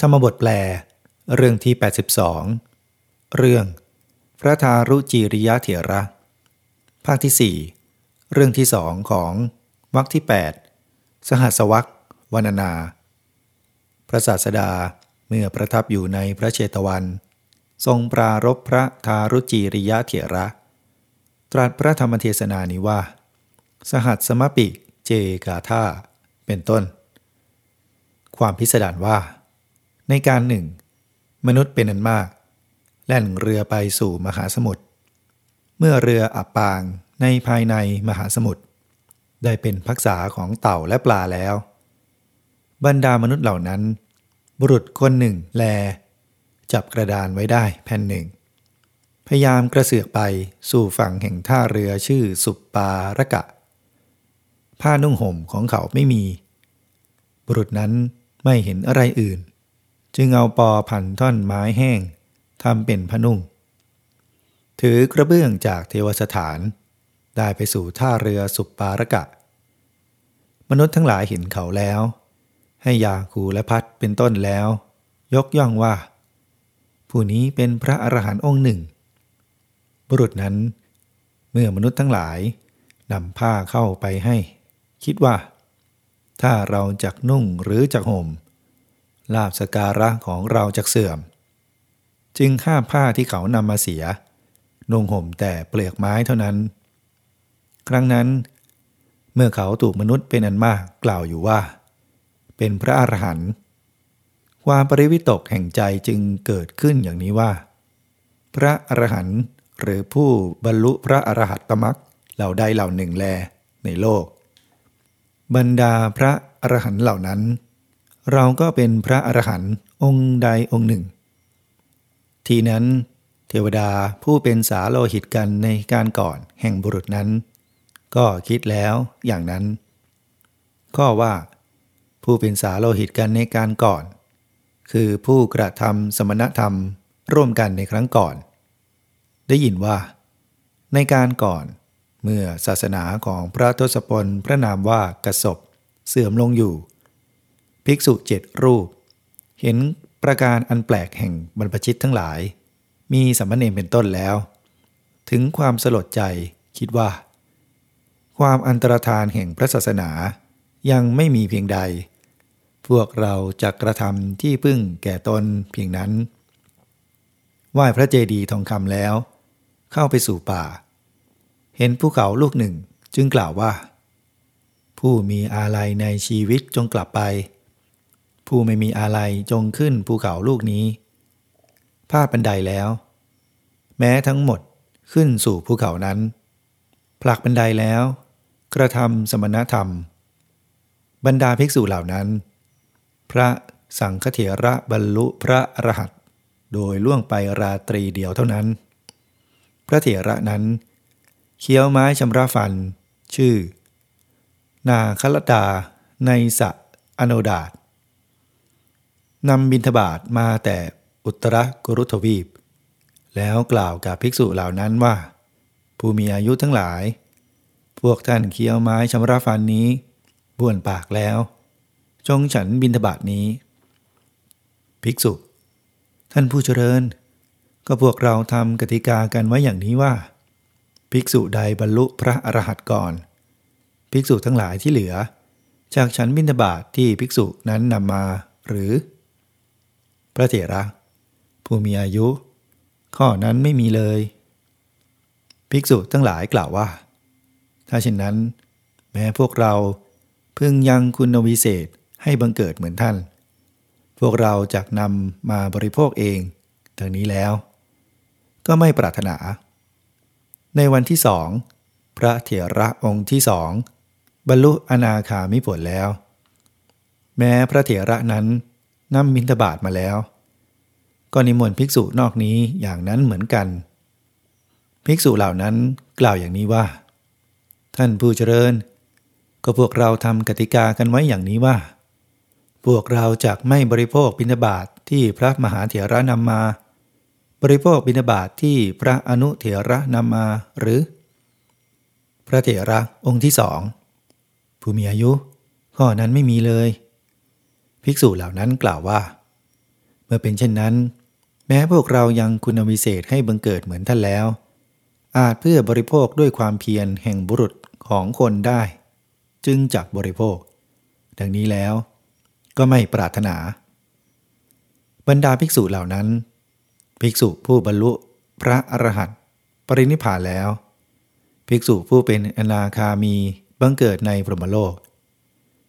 ธรรมบทแปล เรื่องที่ 82 เรื่อง พระทารุจีริยะเถระ ภาคที่ 4 เรื่องที่สองของวรรคที่ 8 สหัสวรรควรรณนา พระศาสดาเมื่อประทับอยู่ในพระเชตวัน ทรงปรารบพระทารุจีริยะเถระ ตรัสพระธรรมเทศนานี้ว่า สหัสสมปิเจกาธาเป็นต้น ความพิสดารว่า ในการหนึ่ง มนุษย์เป็นอันมาก แล่นเรือไปสู่มหาสมุทรเมื่อเรืออับปางในภายในมหาสมุทรได้เป็นพักษาของเต่าและปลาแล้ว บรรดามนุษย์เหล่านั้น บุรุษคนหนึ่งแล จับกระดานไว้ได้แผ่นหนึ่ง พยายามกระเสือกไปสู่ฝั่งแห่งท่าเรือชื่อสุปปาระกะ ผ้านุ่งห่มของเขาไม่มี บุรุษนั้นไม่เห็นอะไรอื่น จึงเอาปอพันท่อนไม้แห้งทำเป็นผ้านุ่ง ถือกระเบื้องจากเทวสถาน ได้ไปสู่ท่าเรือสุปปาระกะ มนุษย์ทั้งหลายเห็นเขาแล้ว ให้ยาคูและพัดเป็นต้นแล้ว ยกย่องว่า ผู้นี้เป็นพระอรหันต์องค์หนึ่ง บุรุษนั้น เมื่อมนุษย์ทั้งหลายนำผ้าเข้าไปให้ คิดว่า ถ้าเราจักนุ่งหรือจักห่ม ลาบสการะของเราจักเสื่อม จึงข้าผ้าที่เขานำมาเสียนุ่งห่มแต่เปลือกไม้เท่านั้น ครั้งนั้น เมื่อเขาถูกมนุษย์เป็นอันมากกล่าวอยู่ว่า เป็นพระอรหันต์ความปริวิตกแห่งใจจึงเกิดขึ้นอย่างนี้ว่า พระอรหันต์หรือผู้บรรลุพระอรหัตตมรักเหล่าใดเหล่าหนึ่งแลในโลก บรรดาพระอรหันต์เหล่านั้น เราก็เป็นพระอรหันต์องค์ใดองค์หนึ่ง ทีนั้น เทวดาผู้เป็นสาโลหิตกันในการก่อนแห่งบุรุษนั้น ก็คิดแล้วอย่างนั้น ข้อว่า ผู้เป็นสาโลหิตกันในการก่อน คือผู้กระทำสมณธรรมร่วมกันในครั้งก่อน ได้ยินว่า ในการก่อนเมื่อศาสนาของพระทศพลพระนามว่ากสบเสื่อมลงอยู่ ภิกษุเจ็ดรูป เห็นประการอันแปลกแห่งบรรพชิตทั้งหลาย มีสัมมเนเป็นต้นแล้ว ถึงความสลดใจคิดว่า ความอันตรธานแห่งพระศาสนายังไม่มีเพียงใด พวกเราจะกระทำที่พึ่งแก่ตนเพียงนั้น ไหว้พระเจดีย์ทองคำแล้ว เข้าไปสู่ป่า เห็นภูเขาลูกหนึ่งจึงกล่าวว่า ผู้มีอาลัยในชีวิตจงกลับไป ผู้ไม่มีอาลัยจงขึ้นภูเขาลูกนี้พาดบันไดแล้ว แม้ทั้งหมดขึ้นสู่ภูเขานั้น ผลักบันไดแล้ว กระทำสมณธรรม บรรดาภิกษุเหล่านั้น พระสังฆเถระบรรลุพระอรหัตโดยล่วงไปราตรีเดียวเท่านั้น พระเถระนั้น เคี้ยวไม้ชำระฟัน ชื่อ นาคลดาในสะอโนดาต นำบิณฑบาตมาแต่อุตรกุรุทวีป แล้วกล่าวกับภิกษุเหล่านั้นว่า ผู้มีอายุทั้งหลาย พวกท่านเคี้ยวไม้ชำระฟันนี้บ้วนปากแล้ว จงฉันบิณฑบาตนี้ ภิกษุ ท่านผู้เจริญ ก็พวกเราทำกติกากันไว้อย่างนี้ว่า ภิกษุใดบรรลุพระอรหันต์ก่อน ภิกษุทั้งหลายที่เหลือ จากฉันบิณฑบาตทที่ภิกษุนั้นนำมาหรือ ระเถระ ผู้มีอายุ ข้อนั้นไม่มีเลย ภิกษุทั้งหลายกล่าวว่า ถ้าเช่นนั้น แม้พวกเราพึงยังคุณวิเศษให้บังเกิดเหมือนท่าน พวกเราจะนำมาบริโภคเองดังนี้แล้ว ก็ไม่ปรารถนา ในวันที่สอง พระเถระองค์ที่สอง บรรลุอนาคามิผลแล้ว แม้พระเถระนั้นนำมินทบาทมาแล้ว ก็นิมนต์ภิกษุนอกนี้อย่างนั้นเหมือนกัน ภิกษุเหล่านั้นกล่าวอย่างนี้ว่า ท่านผู้เจริญ ก็พวกเราทำกติกากันไว้อย่างนี้ว่า พวกเราจะไม่บริโภคบิณฑบาตทที่พระมหาเถระนำมา บริโภคบิณฑบาตทที่พระอนุเถระนำมาหรือ พระเถระองค์ที่สองผู้มีอายุ ข้อนั้นไม่มีเลย ภิกษุเหล่านั้นกล่าวว่า เมื่อเป็นเช่นนั้น แม้พวกเรายังคุณวิเศษให้บังเกิดเหมือนท่านแล้ว อาจเพื่อบริโภคด้วยความเพียรแห่งบุรุษของคนได้ จึงจักบริโภค ดังนี้แล้ว ก็ไม่ปรารถนา บรรดาภิกษุเหล่านั้น ภิกษุผู้บรรลุพระอรหันต์ปรินิพพานแล้ว ภิกษุผู้เป็นอนาคามีบังเกิดในพรหมโลก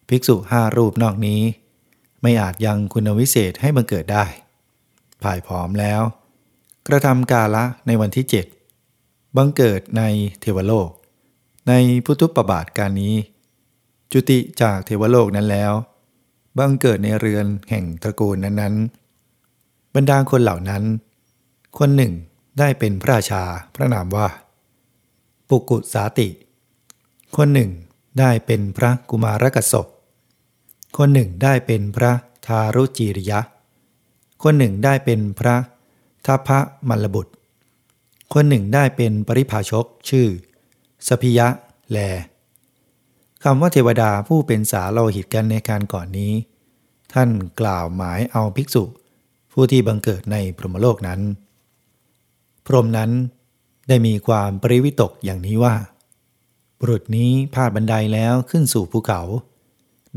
ภิกษุห้ารูปนอกนี้ ไม่อาจยังคุณวิเศษให้บังเกิดได้ ภายผอมแล้ว กระทำกาละในวันที่เจ็ดบังเกิดในเทวโลก ในพุทธุปบาทการนี้ จุติจากเทวโลกนั้นแล้ว บังเกิดในเรือนแห่งตระกูลนั้นๆ บรรดาคนเหล่านั้น คนหนึ่งได้เป็นพระราชาพระนามว่า ปุกุสาติ คนหนึ่งได้เป็นพระกุมารกสบคนหนึ่งได้เป็นพระทารุจีริยะ คนหนึ่งได้เป็นพระทัพพระมัลบุตร คนหนึ่งได้เป็นปริภาชกชื่อ สพิยะแลคำว่าเทวดาผู้เป็นสาโลหิตกันในการก่อนนี้ ท่านกล่าวหมายเอาภิกษุ ผู้ที่บังเกิดในพรหมโลกนั้น พรหมนั้นได้มีความปริวิตกอย่างนี้ว่า บุรุษนี้พาดบันไดแล้วขึ้นสู่ภูเขา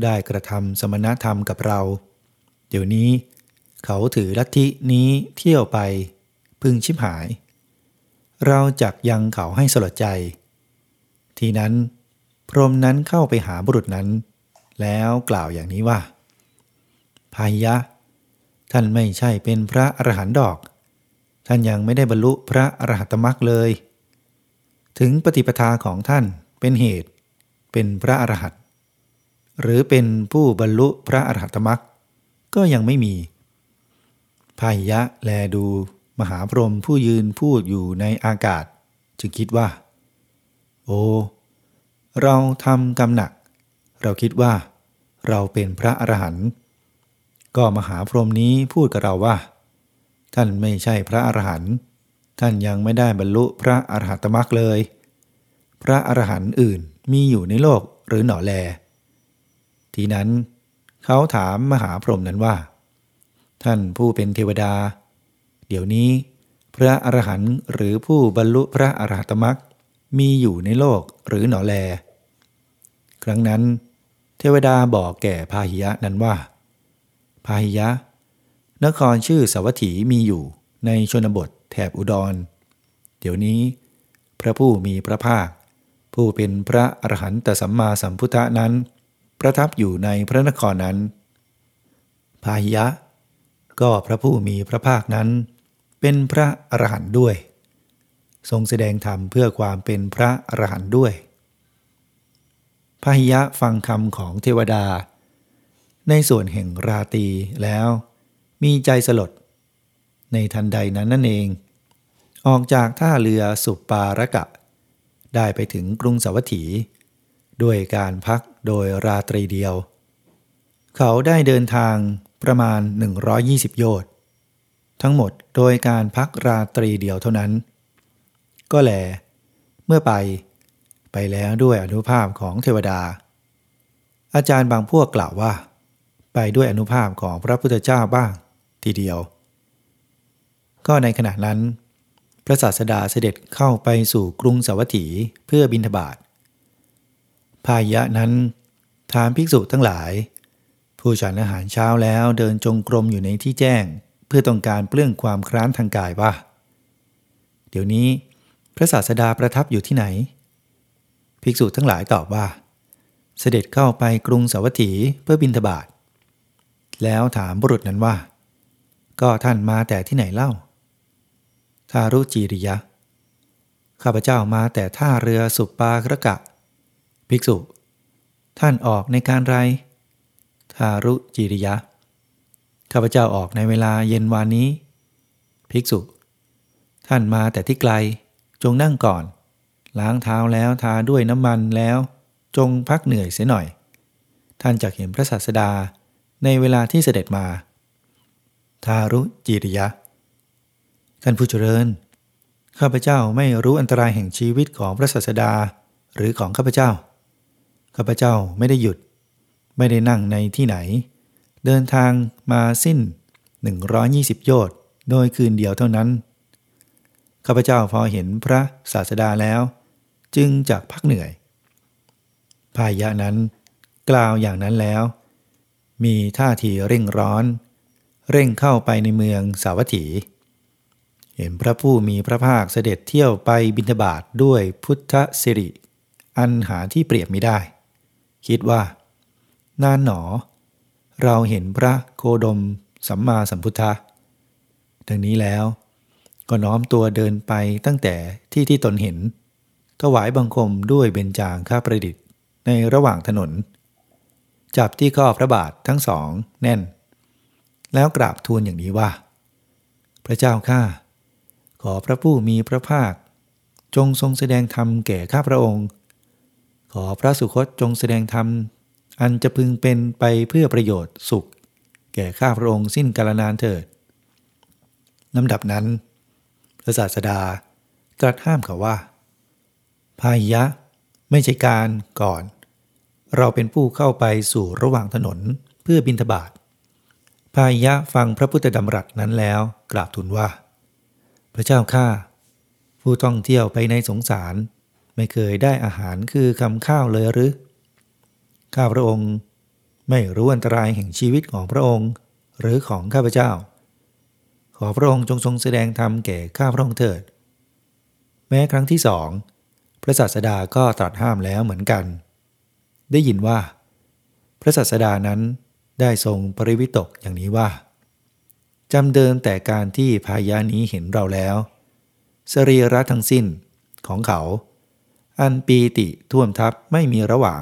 ได้กระทำสมณธรรมกับเรา เดี๋ยวนี้ เขาถือลัทธินี้เที่ยวไป พึงชิบหาย เราจักยังเขาให้สลดใจ ทีนั้น พรหมนั้นเข้าไปหาบุรุษนั้น แล้วกล่าวอย่างนี้ว่าพายะ ท่านไม่ใช่เป็นพระอรหันต์ดอก ท่านยังไม่ได้บรรลุพระอรหัตมรรคเลย ถึงปฏิปทาของท่านเป็นเหตุ เป็นพระอรหันต์หรือเป็นผู้บรรลุพระอรหัตมรรคก็ยังไม่มี พายะแลดูมหาพรหมผู้ยืนพูดอยู่ในอากาศ จึงคิดว่า โอ้เราทำกรรมหนัก เราคิดว่า เราเป็นพระอรหันต์ก็มหาพรหมนี้พูดกับเราว่า ท่านไม่ใช่พระอรหันต์ท่านยังไม่ได้บรรลุพระอรหัตมรรคเลย พระอรหันต์อื่นมีอยู่ในโลกหรือหนอแล ทีนั้น เขาถามมหาพรหมนั้นว่า ท่านผู้เป็นเทวดา เดี๋ยวนี้ พระอรหันต์หรือผู้บรรลุพระอรหัตมรักมีอยู่ในโลกหรือหนอแล ครั้งนั้น เทวดาบอกแก่พาหิยะนั้นว่า พาหิยะ นครชื่อสวัสถีมีอยู่ในชนบทแถบอุดร เดี๋ยวนี้ พระผู้มีพระภาค ผู้เป็นพระอรหันตสัมมาสัมพุทธนั้น ประทับอยู่ในพระนครนั้น พาหิยะ ก็พระผู้มีพระภาคนั้น เป็นพระอรหันต์ด้วย ทรงแสดงธรรมเพื่อความเป็นพระอรหันต์ด้วยพหิยะฟังคำของเทวดา ในส่วนแห่งราตีแล้ว มีใจสลด ในทันใดนั้นนั่นเอง ออกจากท่าเรือสุปปารกะ ได้ไปถึงกรุงสวัสถี ด้วยการพักโดยราตรีเดียว เขาได้เดินทาง ประมาณ 120 โยชน์ทั้งหมดโดยการพักราตรีเดียวเท่านั้น ก็แล เมื่อไป ไปแล้วด้วยอนุภาพของเทวดา อาจารย์บางพวกกล่าวว่า ไปด้วยอนุภาพของพระพุทธเจ้าบ้างทีเดียว ก็ในขณะนั้น พระศาสดาเสด็จเข้าไปสู่กรุงสาวัตถีเพื่อบิณฑบาตพายะนั้นถามภิกษุทั้งหลาย ผู้ฉันอาหารเช้าแล้วเดินจงกรมอยู่ในที่แจ้ง เพื่อต้องการเปลื้องความคร้านทางกายว่า เดี๋ยวนี้ พระศาสดาประทับอยู่ที่ไหน ภิกษุทั้งหลายตอบว่า เสด็จเข้าไปกรุงสาวัตถีเพื่อบินทบาทแล้วถามบุรุษนั้นว่า ก็ท่านมาแต่ที่ไหนเล่าทารุจีริยะ ข้าพเจ้ามาแต่ท่าเรือสุปปากระกะ ภิกษุ ท่านออกในการไร ทารุจิริยะ ข้าพเจ้าออกในเวลาเย็นวานนี้ ภิกษุ ท่านมาแต่ที่ไกล จงนั่งก่อน ล้างเท้าแล้วทาด้วยน้ำมันแล้ว จงพักเหนื่อยเสียหน่อย ท่านจะเห็นพระศาสดาในเวลาที่เสด็จมา ทารุจิริยะ ท่านผู้เจริญ ข้าพเจ้าไม่รู้อันตรายแห่งชีวิตของพระศาสดาหรือของข้าพเจ้า ข้าพเจ้าไม่ได้หยุด ไม่ได้นั่งในที่ไหน เดินทางมาสิ้น 120 โยชน์โดยคืนเดียวเท่านั้น ข้าพเจ้าพอเห็นพระศาสดาแล้ว จึงจากพักเหนื่อย พายะนั้น กล่าวอย่างนั้นแล้ว มีท่าทีเร่งร้อน เร่งเข้าไปในเมืองสาวัตถี เห็นพระผู้มีพระภาคเสด็จเที่ยวไปบิณฑบาตด้วยพุทธสิริ อันหาที่เปรียบไม่ได้ คิดว่า นานหนอ เราเห็นพระโคดมสัมมาสัมพุทธะดังนี้แล้ว ก็น้อมตัวเดินไปตั้งแต่ที่ที่ตนเห็น ถวายบังคมด้วยเบญจางข้าประดิษฐ์ในระหว่างถนน จับที่ข้อพระบาททั้งสองแน่น แล้วกราบทูลอย่างนี้ว่า พระเจ้าข้าขอพระผู้มีพระภาค จงทรงแสดงธรรมแก่ข้าพระองค์ ขอพระสุคตจงแสดงธรรม อันจะพึงเป็นไปเพื่อประโยชน์สุข แก่ข้าพระองค์สิ้นกาลนานเถิดลำดับนั้นพระศาสดาตรัสห้ามเขาว่า พายะไม่ใช่การก่อน เราเป็นผู้เข้าไปสู่ระหว่างถนนเพื่อบินทบาทพายะฟังพระพุทธดำรัสนั้นแล้วกราบทูลว่า พระเจ้าข้าผู้ท่องเที่ยวไปในสงสาร ไม่เคยได้อาหารคือคำข้าวเลยหรือ ข้าพระองค์ไม่รู้อันตรายแห่งชีวิตของพระองค์ หรือของข้าพเจ้า ขอพระองค์จงทรงแสดงธรรมแก่ข้าพระองค์เถิด แม้ครั้งที่สองพระศาสดาก็ตรัสห้ามแล้วเหมือนกัน ได้ยินว่า พระศาสดานั้นได้ทรงปริวิตกอย่างนี้ว่าจำเดิมแต่การที่พายานี้เห็นเราแล้ว สรีระทั้งสิ้นของเขา อันปีติท่วมทับไม่มีระหว่าง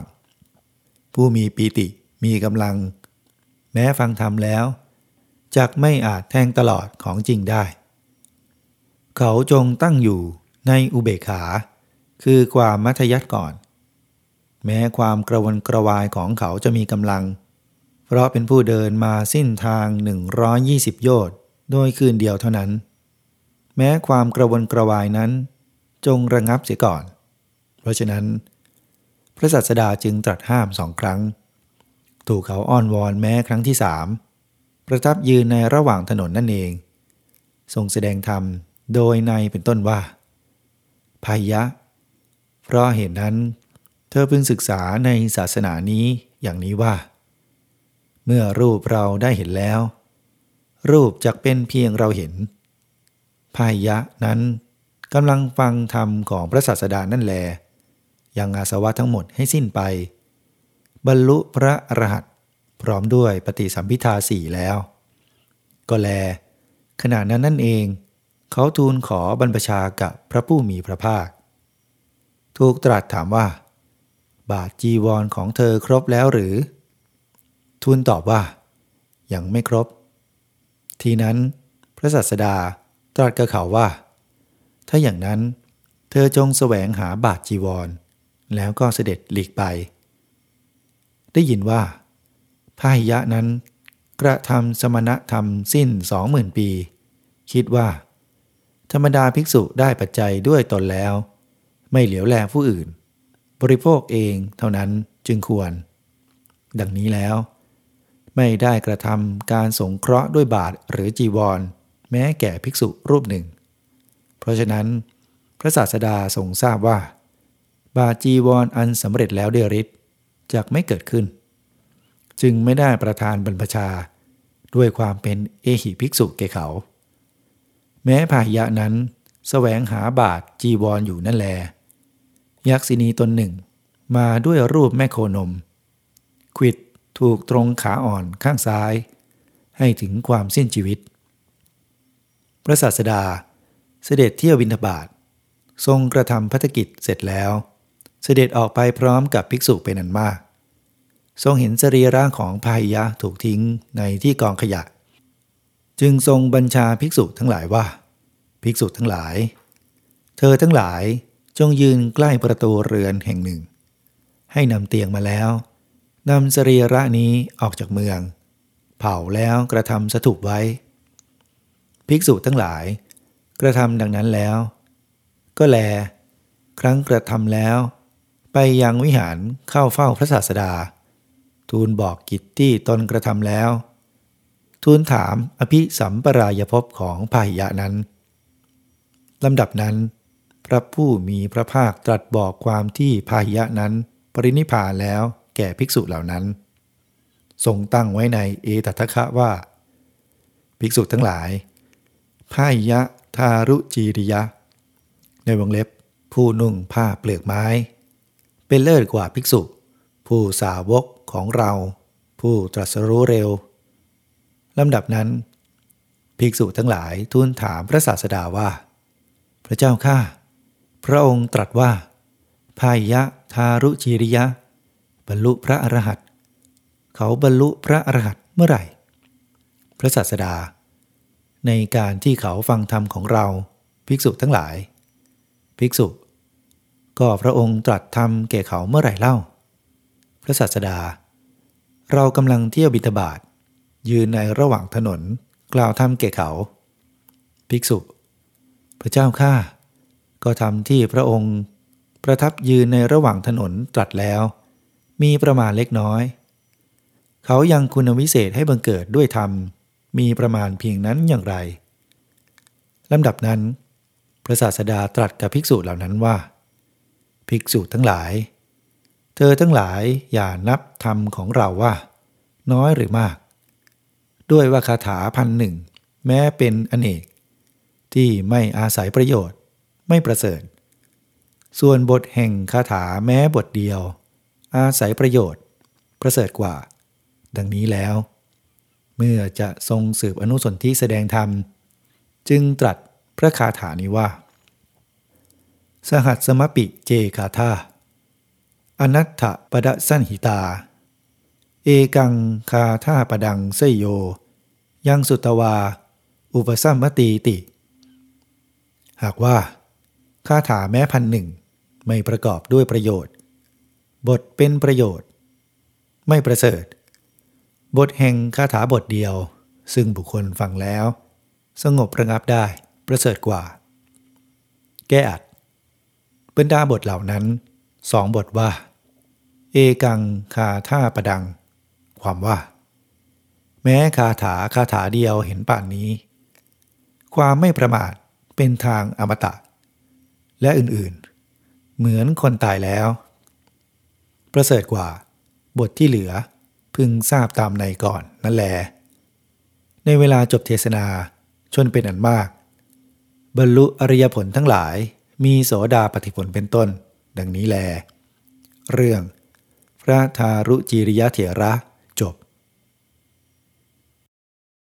ผู้มีปีติมีกำลัง แม้ฟังธรรมแล้วจักไม่อาจแทงตลอดของจริงได้ เขาจงตั้งอยู่ในอุเบกขา คือความมัธยัติก่อน แม้ความกระวนกระวายของเขาจะมีกำลัง เพราะเป็นผู้เดินมาสิ้นทาง 120 โยชน์โดยคืนเดียวเท่านั้น แม้ความกระวนกระวายนั้น จงระงับเสียก่อน เพราะฉะนั้น พระสัสดาจึงตรัสห้ามสองครั้ง ถูกเขาอ้อนวอนแม้ครั้งที่สามประทับยืนในระหว่างถนนนั่นเอง ทรงแสดงธรรมโดยในเป็นต้นว่าพายะ เพราะเหตุนั้น เธอพึงศึกษาในศาสนานี้อย่างนี้ว่า เมื่อรูปเราได้เห็นแล้ว รูปจะเป็นเพียงเราเห็นพายะนั้นกำลังฟังธรรมของพระศาสดานั่นแล ยังอาสวะทั้งหมดให้สิ้นไป บรรลุพระอรหัตพร้อมด้วยปฏิสัมพิทาสี่แล้ว ก็แล ขณะนั้นนั่นเอง เขาทูลขอบรรพชากับพระผู้มีพระภาค ถูกตรัสถามว่า บาทจีวรของเธอครบแล้วหรือ ทูลตอบว่า ยังไม่ครบ ทีนั้นพระสัสดาตรัสกับเขาว่า ถ้าอย่างนั้น เธอจงแสวงหาบาทจีวร แล้วก็เสด็จหลีกไป ได้ยินว่าพาหิยะนั้นกระทำสมณธรรมสิ้นสองหมื่นปี คิดว่า ธรรมดาภิกษุได้ปัจจัยด้วยตนแล้ว ไม่เหลียวแลผู้อื่น บริโภคเองเท่านั้นจึงควร ดังนี้แล้ว ไม่ได้กระทำการสงเคราะห์ด้วยบาทหรือจีวร แม้แก่ภิกษุรูปหนึ่ง เพราะฉะนั้น พระศาสดาทรงทราบว่า บาจีวรออันสำเร็จแล้วเดริศจะไม่เกิดขึ้น จึงไม่ได้ประทานบรรพชา ด้วยความเป็นเอหิภิกษุแก่เขา แม้พาหยะนั้นสแสวงหาบาทจีวรออยู่นั่นแล ยักษินีตนหนึ่ง มาด้วยรูปแม่โคนมขิดถูกตรงขาอ่อนข้างซ้าย ให้ถึงความสิ้นชีวิต พระศาสดาเสด็จเที่ยววินทบาททรงกระทำพัฒกิจเสร็จแล้ว เสด็จออกไปพร้อมกับภิกษุเป็นอันมาก ทรงเห็นสรีระของพายะถูกทิ้งในที่กองขยะ จึงทรงบัญชาภิกษุทั้งหลายว่า ภิกษุทั้งหลาย เธอทั้งหลายจงยืนใกล้ประตูเรือนแห่งหนึ่ง ให้นำเตียงมาแล้วนำสรีระนี้ออกจากเมือง เผาแล้วกระทำสถูปไว้ ภิกษุทั้งหลาย กระทำดังนั้นแล้ว ก็แล ครั้งกระทำแล้ว ไปยังวิหารเข้าเฝ้าพระศาสดา ทูลบอกกิจที่ตนกระทำแล้ว ทูลถามอภิสัมปรายภพของพาหิยะนั้นลำดับนั้น พระผู้มีพระภาคตรัสบอกความที่พาหิยะนั้นปรินิพานแล้วแก่ภิกษุเหล่านั้น ทรงตั้งไว้ในเอตทัคคะว่า ภิกษุทั้งหลายพาหิยะทารุจีริยะ ในวงเล็บผู้นุ่งผ้าเปลือกไม้ เป็นเลิศกว่าภิกษุ ผู้สาวกของเรา ผู้ตรัสรู้เร็วลำดับนั้น ภิกษุทั้งหลายทูลถามพระศาสดาว่า พระเจ้าข้าพระองค์ตรัสว่าพายะทารุจีริยะ บรรลุพระอรหันต์เขาบรรลุพระอรหันต์เมื่อไหร่ พระศาสดา ในการที่เขาฟังธรรมของเรา ภิกษุทั้งหลาย ภิกษุ ก็พระองค์ตรัสธรรมแก่เขาเมื่อไหร่เล่า พระศาสดา เรากำลังเที่ยวบิณฑบาตยืนในระหว่างถนนกล่าวธรรมแก่เขา ภิกษุ พระเจ้าข้าก็ทำที่พระองค์ประทับยืนในระหว่างถนนตรัสแล้ว มีประมาณเล็กน้อย เขายังคุณวิเศษให้บังเกิดด้วยธรรม มีประมาณเพียงนั้นอย่างไรลำดับนั้น พระศาสดาตรัสกับภิกษุเหล่านั้นว่า ภิกษุทั้งหลาย เธอทั้งหลายอย่านับธรรมของเราว่า น้อยหรือมาก ด้วยว่าคาถาพันหนึ่ง แม้เป็นอเนก ที่ไม่อาศัยประโยชน์ไม่ประเสริฐ ส่วนบทแห่งคาถาแม้บทเดียว อาศัยประโยชน์ ประเสริฐกว่า ดังนี้แล้ว เมื่อจะทรงสืบอนุสนธิแสดงธรรม จึงตรัสพระคาถานี้ว่า สหัสสมปิเจคาธาอนัตถปดสันหิตา เอกังคาธาปดังเสยโย ยังสุตวา อุปสัมมตีติ หากว่าคาถาแม้พันหนึ่งไม่ประกอบด้วยประโยชน์ บทเป็นประโยชน์ ไม่ประเสริฐ บทแห่งคาถาบทเดียว ซึ่งบุคคลฟังแล้ว สงบระงับได้ประเสริฐกว่า แก้อัด บรรดาบทเหล่านั้นสองบทว่า เอกังคาท่าประดัง ความว่า แม้คาถาคาถาเดียวเห็นป่านนี้ ความไม่ประมาทเป็นทางอมตะ และอื่นๆ เหมือนคนตายแล้ว ประเสริฐกว่า บทที่เหลือพึงทราบตามในก่อนนั่นแลในเวลาจบเทศนาชนเป็นอันมาก บรรลุอริยผลทั้งหลาย มีโสดาปฏิผลเป็นต้น ดังนี้แล เรื่อง พระทารุจิริยะเถระ